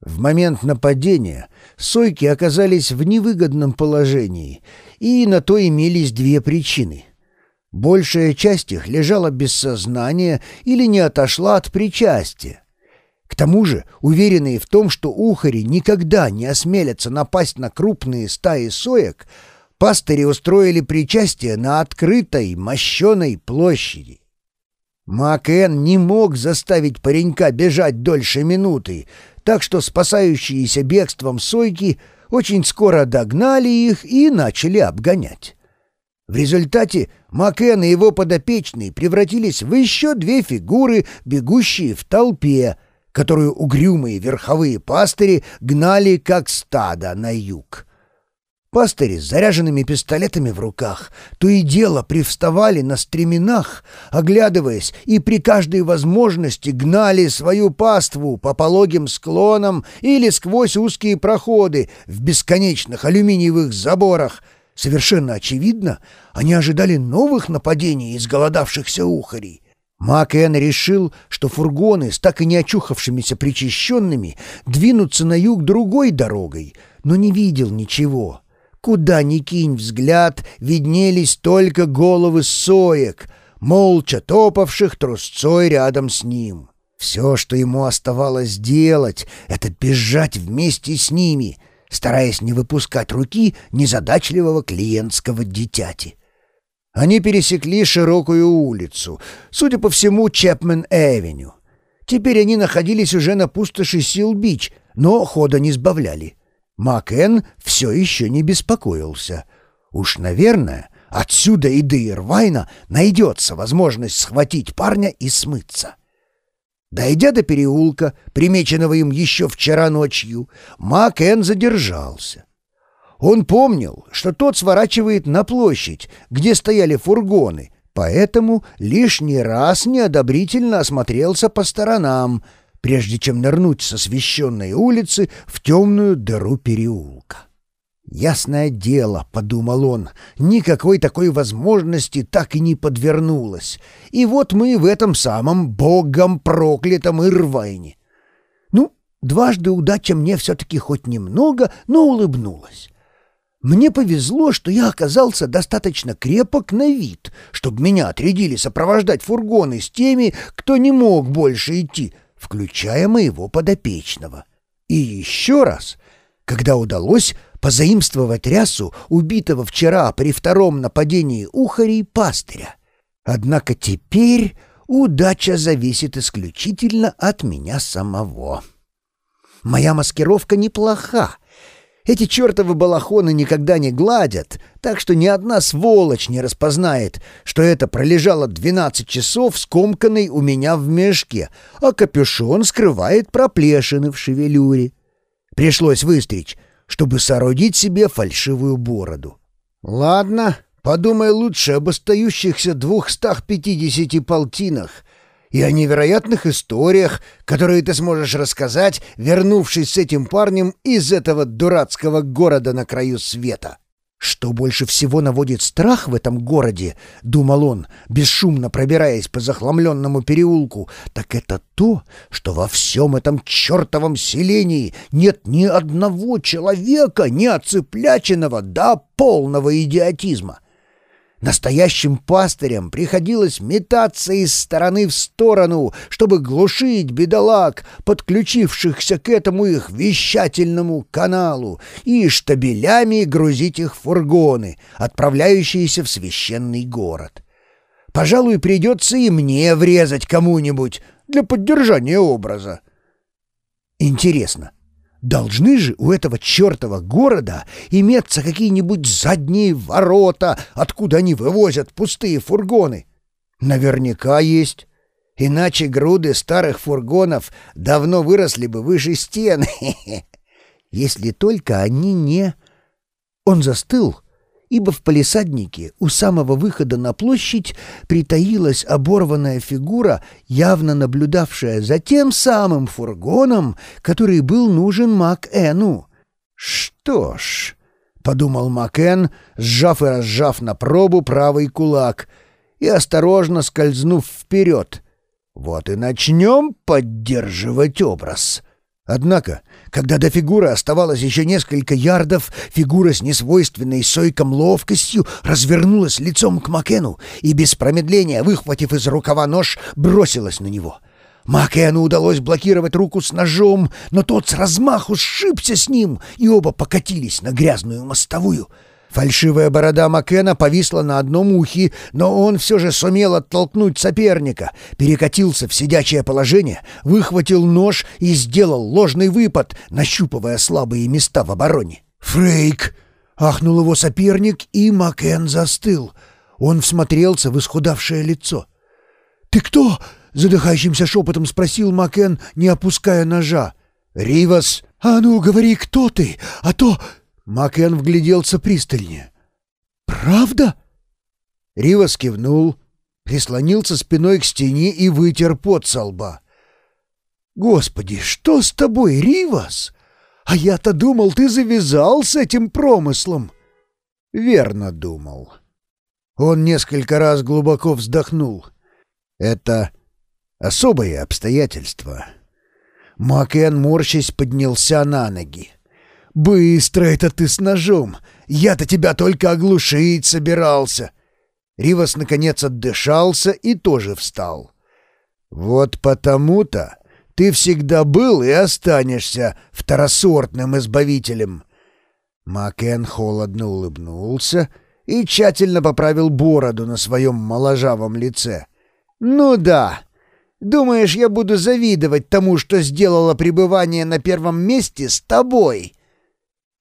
В момент нападения сойки оказались в невыгодном положении, и на то имелись две причины. Большая часть их лежала без сознания или не отошла от причастия. К тому же, уверенные в том, что ухари никогда не осмелятся напасть на крупные стаи соек, пастыри устроили причастие на открытой, мощеной площади. Макен не мог заставить паренька бежать дольше минуты, так что спасающиеся бегством сойки очень скоро догнали их и начали обгонять. В результате Макен и его подопечные превратились в еще две фигуры, бегущие в толпе, которую угрюмые верховые пастыри гнали как стадо на юг. Пастыри с заряженными пистолетами в руках то и дело привставали на стременах, оглядываясь, и при каждой возможности гнали свою паству по пологим склонам или сквозь узкие проходы в бесконечных алюминиевых заборах. Совершенно очевидно, они ожидали новых нападений из голодавшихся ухарей. Макен решил, что фургоны с так и не очухавшимися причащенными двинутся на юг другой дорогой, но не видел ничего. Куда ни кинь взгляд, виднелись только головы соек, молча топавших трусцой рядом с ним. Все, что ему оставалось делать, это бежать вместе с ними, стараясь не выпускать руки незадачливого клиентского дитяти. Они пересекли широкую улицу, судя по всему, Чепмен-Эвеню. Теперь они находились уже на пустоши Сил-Бич, но хода не сбавляли. Макен все еще не беспокоился. Уж, наверное, отсюда и до Ирвайна найдется возможность схватить парня и смыться. Дойдя до переулка, примеченного им еще вчера ночью, Макен задержался. Он помнил, что тот сворачивает на площадь, где стояли фургоны, поэтому лишний раз неодобрительно осмотрелся по сторонам — прежде чем нырнуть с освещенной улицы в темную дыру переулка. «Ясное дело», — подумал он, — «никакой такой возможности так и не подвернулось. И вот мы в этом самом богом проклятом Ирвайне». Ну, дважды удача мне все-таки хоть немного, но улыбнулась. Мне повезло, что я оказался достаточно крепок на вид, чтобы меня отрядили сопровождать фургоны с теми, кто не мог больше идти — включая моего подопечного. И еще раз, когда удалось позаимствовать рясу убитого вчера при втором нападении ухарей пастыря. Однако теперь удача зависит исключительно от меня самого. Моя маскировка неплоха, эти чертовы балахоны никогда не гладят, так что ни одна сволочь не распознает, что это пролежало 12 часов скомканной у меня в мешке, а капюшон скрывает проплешины в шевелюре. Пришлось выстричь, чтобы соорудить себе фальшивую бороду. Ладно, подумай лучше об остающихся 250 полтинах, и о невероятных историях, которые ты сможешь рассказать, вернувшись с этим парнем из этого дурацкого города на краю света. Что больше всего наводит страх в этом городе, — думал он, бесшумно пробираясь по захламленному переулку, — так это то, что во всем этом чертовом селении нет ни одного человека, не оцепляченного до полного идиотизма. — Настоящим пастырям приходилось метаться из стороны в сторону, чтобы глушить бедолаг, подключившихся к этому их вещательному каналу, и штабелями грузить их фургоны, отправляющиеся в священный город. Пожалуй, придется и мне врезать кому-нибудь для поддержания образа. Интересно, Должны же у этого чертова города иметься какие-нибудь задние ворота, откуда они вывозят пустые фургоны. Наверняка есть. Иначе груды старых фургонов давно выросли бы выше стен. Если только они не... Он застыл, ибо в палисаднике у самого выхода на площадь притаилась оборванная фигура, явно наблюдавшая за тем самым фургоном, который был нужен Мак-Эну. «Что ж», — подумал Мак-Эн, сжав и разжав на пробу правый кулак и осторожно скользнув вперед, — «вот и начнем поддерживать образ». Однако, когда до фигуры оставалось еще несколько ярдов, фигура с несвойственной сойком ловкостью развернулась лицом к Макену и, без промедления, выхватив из рукава нож, бросилась на него. Макену удалось блокировать руку с ножом, но тот с размаху сшибся с ним, и оба покатились на грязную мостовую — Фальшивая борода Маккена повисла на одном ухе, но он все же сумел оттолкнуть соперника, перекатился в сидячее положение, выхватил нож и сделал ложный выпад, нащупывая слабые места в обороне. «Фрейк!» — ахнул его соперник, и Маккен застыл. Он всмотрелся в исхудавшее лицо. «Ты кто?» — задыхающимся шепотом спросил Маккен, не опуская ножа. «Ривас!» «А ну, говори, кто ты, а то Макен вгляделся пристальнее. «Правда?» Ривас кивнул, прислонился спиной к стене и вытер пот со лба. «Господи, что с тобой, Ривас? А я-то думал, ты завязал с этим промыслом!» «Верно думал». Он несколько раз глубоко вздохнул. «Это особые обстоятельства». Макен, морщись, поднялся на ноги. «Быстро это ты с ножом! Я-то тебя только оглушить собирался!» Ривас, наконец, отдышался и тоже встал. «Вот потому-то ты всегда был и останешься второсортным избавителем!» Макен холодно улыбнулся и тщательно поправил бороду на своем моложавом лице. «Ну да, Думаешь, я буду завидовать тому, что сделало пребывание на первом месте с тобой?»